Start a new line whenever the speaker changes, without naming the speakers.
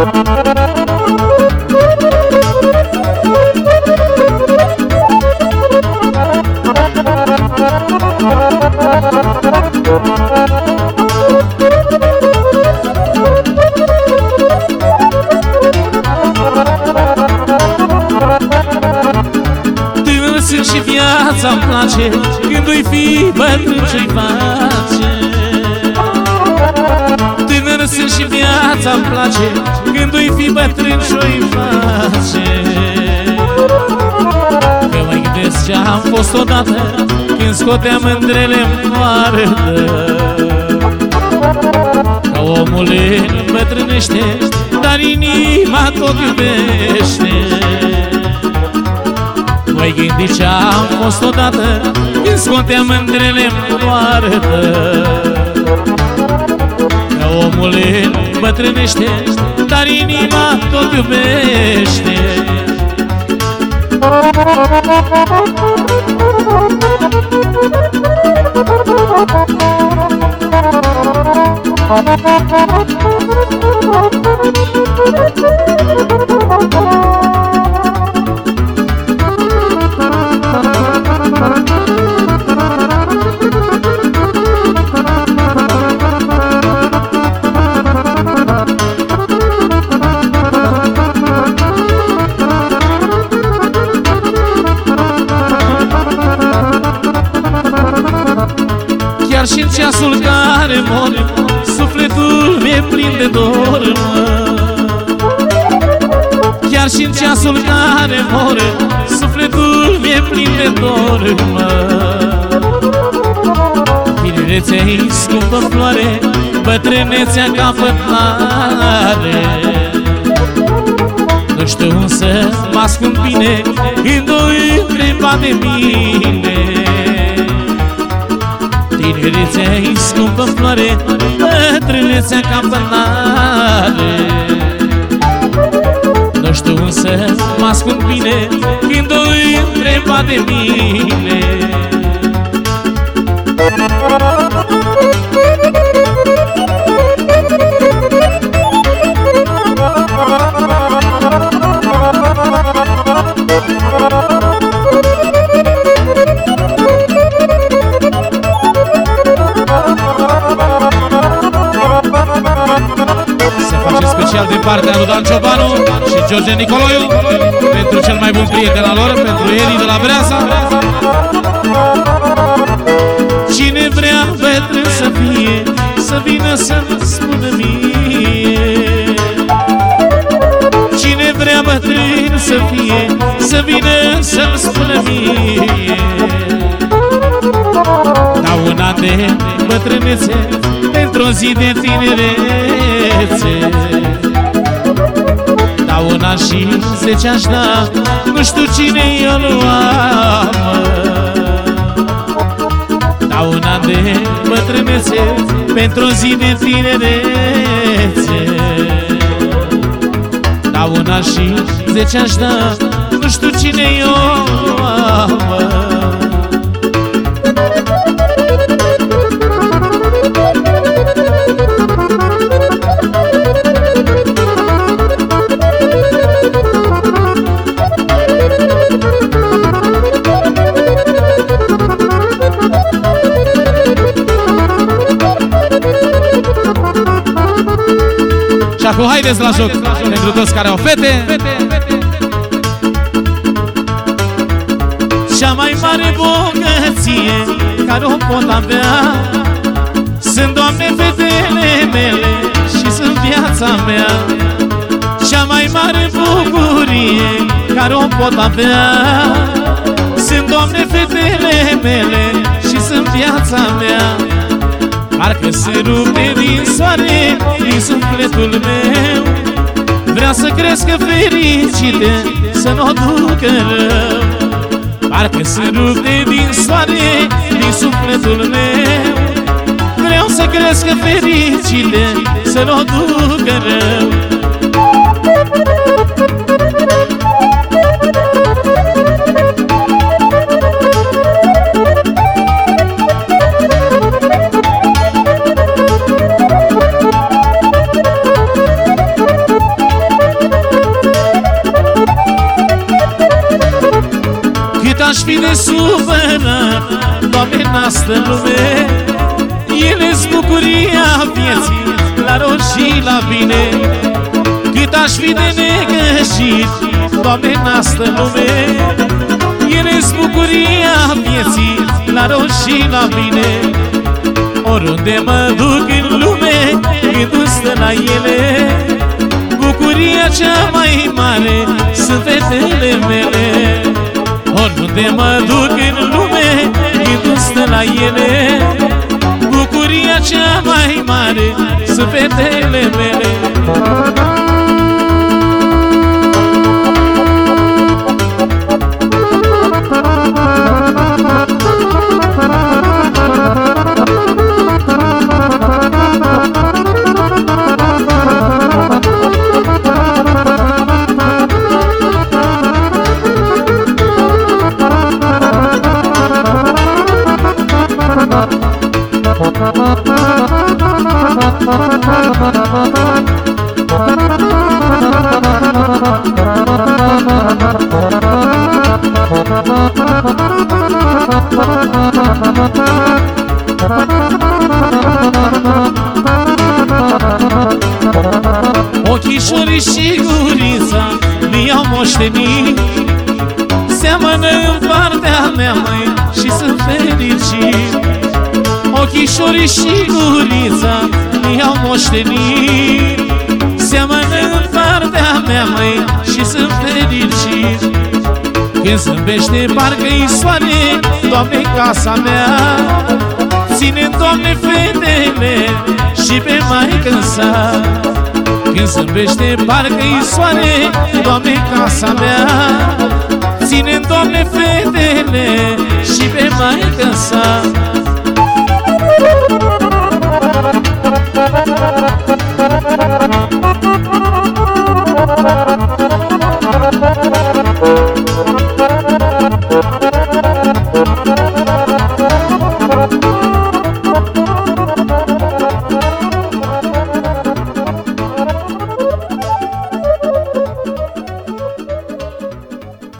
Tânăr sunt și viața-mi place Când ui fi bătrân ce-i face viața-mi place Când ui fi bătrân ce-i face Că mai gândesc ce-am fost odată Când scoteam mândrele în poartă Ca omul îmbătrânește Dar inima tot iubește. Mai gândi ce-am fost odată Când scoteam mândrele în poartă Ca omul îmbătrânește Dar inima tot iubește Chiar și în ceasul care mor Sufletul mi-e plin de dor mă. Chiar și în ceasul care mor Sufletul mi-e plin de dor mă. Tinerețea-i scumpă floare Bătrânețea capătare Nu știu însă mă ascund bine Când o întreba de mine Tinerețea-i scumpă floare Bătrânețea capătare Nu știu însă mă ascund bine Când o întreba de mine special din partea lui Dan Ciobanu și George Nicoloiu Pentru cel mai bun prieten al lor, pentru Eli de la Breasa Cine vrea bătrân să fie, să vină să-mi spună mie. Cine vrea bătrân să fie, să vină să-mi spună mie. Dau un an de bătrânețe pentru o zi de tinerețe Dau un an și zece aș da Nu știu cine i-o lua, mă. Dau un an de bătrânețe Pentru o zi de tinerețe Dau un an și zece aș da Nu știu cine i-o lua, mă. Și haideți la joc Pentru toți care au fete. Cea mai mare bogăție Care o pot avea Sunt, Doamne, fetele mele Și sunt viața mea. Cea mai mare bucurie Care o pot avea Sunt, Doamne, fetele mele Și sunt viața mea. Parcă se rupe din soare Din sufletul meu Vreau să crească fericite Să nu o ducă rău. Parcă se rupe din soare Din sufletul meu. Vreau să crească fericite Să nu o ducă rău în lume. Ele-s bucuria vieții La rău și la bine Cât aș fi de negășit Doamne, nastă în lume. Ele-s bucuria vieții La rău și la bine Oriunde mă duc în lume Gândul stă la ele Bucuria cea mai mare Sunt fetele mele. Oriunde mă duc în lume Gândul stă la ele. Bucuria cea mai mare Sunt fetele mele Ochișorii și gurița mi-au moștenit Seamănă în partea mea, măi, și sunt fericit Ochișorii și gurița mi-au moștenit. Seamănă în partea mea, măi, și sunt fericit Când zâmbește parcă-i soare, Doamne, casa mea. Ține, Doamne, fetele și pe mai sa Când zâmbește parcă-i soare, Doamne, casa mea. Ține, Doamne, fetele